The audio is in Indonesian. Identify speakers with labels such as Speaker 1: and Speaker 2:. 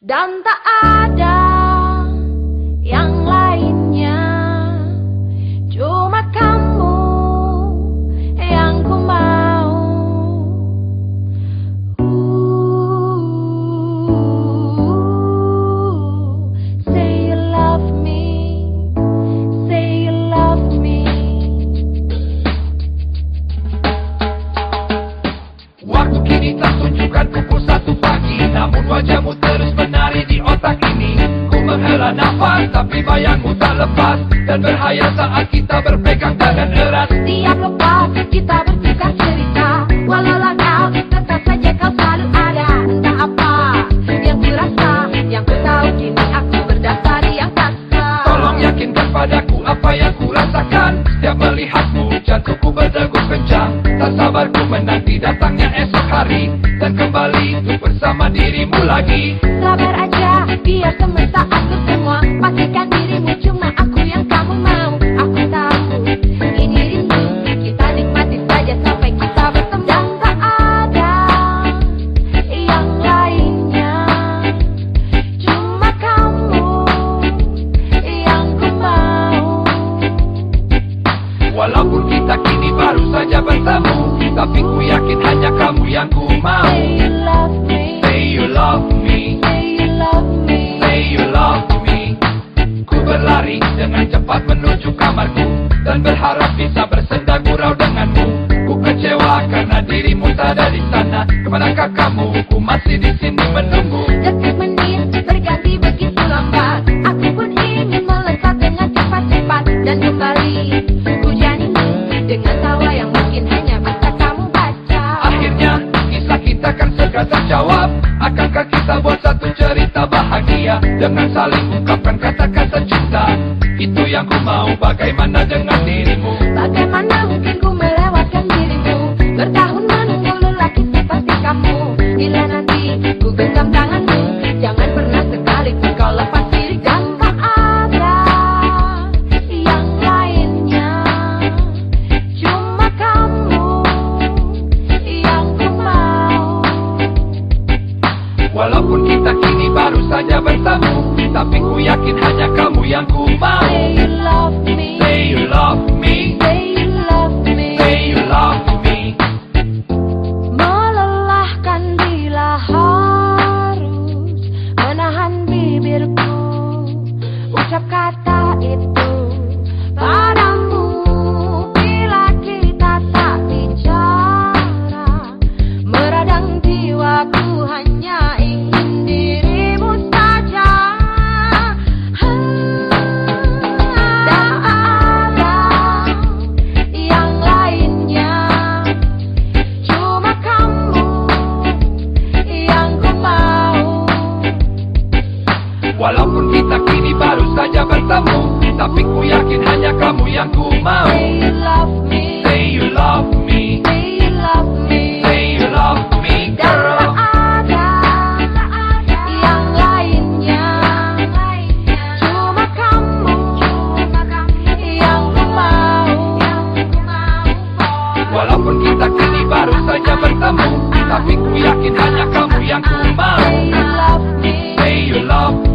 Speaker 1: dan tak ada yang lainnya
Speaker 2: nafas tapi bayangmu tak lepas. Dan berhayal saat kita berpegang tangan erat.
Speaker 1: Setiap lepas kita bertukar cerita. Walau langkah tetap saja kau selalu ada. Entah apa yang ku rasa Yang ku tahu kini aku berdasari yang kasa
Speaker 2: Tolong yakinkan padaku apa yang ku rasakan. Setiap melihatmu jantungku berdegup kencang. Tak sabar ku menanti datangnya esok hari. Dan kembali untuk bersama dirimu lagi.
Speaker 1: Sabar aja biar semesta atur semua. Pastikan dirimu cuma aku yang kamu mau. Aku tahu ini rindu Kita nikmati saja sampai kita bertemu Dan tak ada yang lainnya. Cuma kamu yang ku mau.
Speaker 2: Walaupun kita kini baru saja bertemu Tapi ku yakin hanya kamu yang ku mau cepat menuju kamarku Dan berharap bisa bersenda gurau denganmu. Ku kecewa karena dirimu tak ada di sana. Ke manakah kamu? Ku masih di sini menunggu.
Speaker 1: Detik menit berganti begitu lambat. Aku pun ingin melesat dengan cepat-cepat Dan kembali. Hujanimu Dengan tawa yang mungkin hanya bisa kamu baca.
Speaker 2: Akhirnya kisah kita kan segera terjawab Akankah kita buat satu cerita bahagia? Dengan saling ungkapkan kata-kata cinta. Itu yang ku mau bagaimana dengan dirimu?
Speaker 1: Bagaimana mungkin ku melewatkan dirimu Bertahun Walaupun kita kini baru saja bertemu Tapi ku yakin hanya kamu yang ku mau
Speaker 2: saja bertemu Tapi ku yakin hanya kamu yang ku mau.
Speaker 1: Say you love me.
Speaker 2: Say you love me.
Speaker 1: Say you love me.
Speaker 2: Say you love me,
Speaker 1: girl.
Speaker 2: Walaupun kita kini baru saja bertemu Tapi ku yakin hanya kamu yang ku mau.
Speaker 1: We love me,
Speaker 2: Say you love me.